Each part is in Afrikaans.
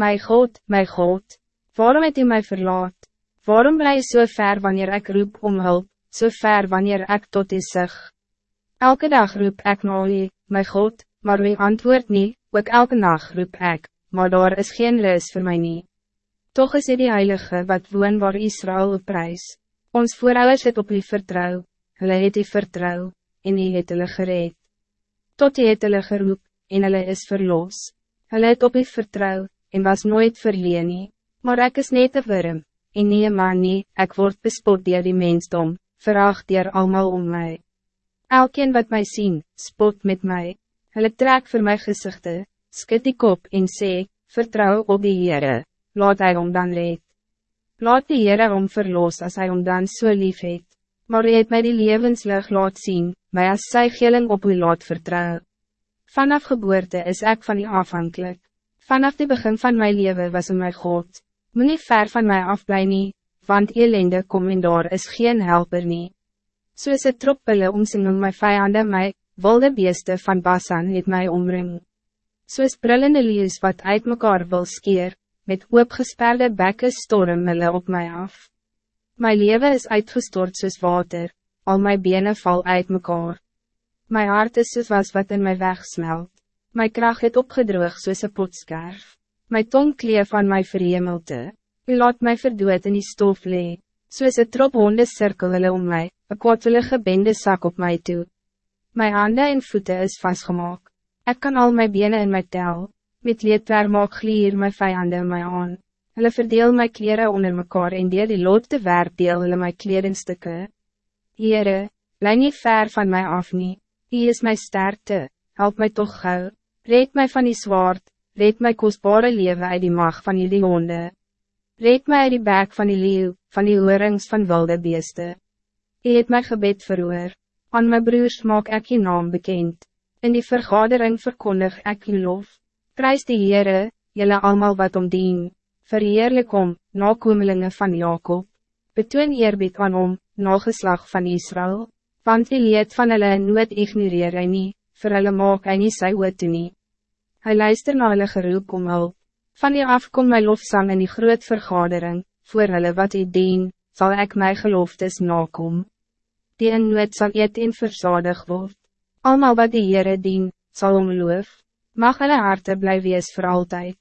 My God, my God, waarom het u mij verlaat? Waarom blij je so ver wanneer ik roep om hulp, so ver wanneer ik tot u zeg? Elke dag roep ik naar u, my God, maar u antwoord niet, ook elke nacht roep ik, maar daar is geen rust voor mij niet. Toch is hy die Heilige wat woon waar Israël op prijs. Ons voorouders het op u vertrouw, hulle het u vertrouw, en hy het hulle gereed. Tot hy het hulle geroep, en hulle is verlos. Hulle het op u vertrouw, en was nooit verleen nie. Maar ek is net een worm, en nie een man nie, ek word bespot dier die mensdom, veracht dier allemaal om mij. Elkeen wat mij zien, spot met mij. Hulle trek voor my gezichten, skit die kop en sê, vertrouw op die Heere, laat hij om dan red. Laat die Heere om verlos als hij om dan so lief het. Maar hy het my die levenslig laat zien, my as sy geling op u laat vertrouw. Vanaf geboorte is ik van u afhankelijk. Vanaf die begin van mijn leven was u my God. Moet nie ver van mij afblij nie, want elende kom en daar is geen helper nie. Soos het troppele omsinging my vijanden my, wilde beeste van Basan het my omring. Soos brillende lees wat uit mekaar wil skeer, met oopgesperde bekke storm hulle op mij af. My leven is uitgestort soos water, al my benen val uit mekaar. My hart is soos was wat in my weg smelt. My kracht het opgedroog soos een potskerf. My tong kleef van my verhemelte. U laat my verdoet in die stof lee. Soos een trop honde cirkel hulle om my, een kwaadwillige bende sak op my toe. My handen en voeten is vastgemaak. Ik kan al my benen in my tel. Met leedwer maak glier my vijanden my aan. Hulle verdeel my kleren onder mekaar en deel die lood te werp deel hulle my kledingstukke. Heere, bly nie ver van mij af nie. Hy is my sterkte, help my toch gauw. Red my van die zwaard, red my kostbare leven uit die mag van die honde. Red my uit die bek van die leeuw, van die oorings van wilde beeste. Hy het my gebed verhoor. Aan my broers maak ek die naam bekend. In die vergadering verkondig ek die lof. Prijs die Heere, jylle allemaal wat om dien. Verheerlik om, nakomelinge van Jacob. Betoon eerbied aan om, nageslag van Israël. Want die leed van hulle nooit ignoreer hy nie, vir hulle maak hy nie sy oor toe nie. Hy luister na hulle geroep om hulp. Van die af kom my lofsang in die groot vergadering, voor hulle wat hy dien, zal ik my geloftes nakom. Die in nood sal eet en verzadig word. Almal wat die Heere dien, sal om loof. Mag hulle harte bly wees voor altijd.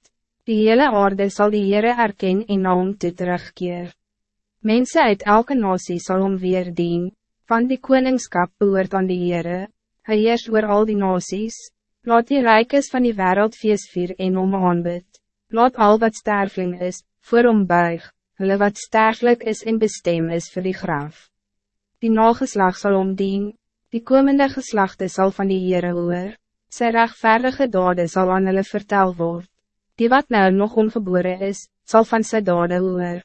Die hele aarde zal die Heere erken en na hom toe terugkeer. Mensen uit elke nasie sal hom weer dien, van die koningskap behoort aan die Heere, hy heers oor al die nasies, laat die rijkes van die wereld feestvier en om aanbid, laat al wat sterfling is, voor hom buig, hulle wat sterflik is en bestem is voor die graf. Die nageslag zal omdien, die komende geslachte zal van die Heere hoor, sy rechtvaardige dade zal aan hulle vertel word, die wat nou nog ongeboren is, zal van sy dade hoor.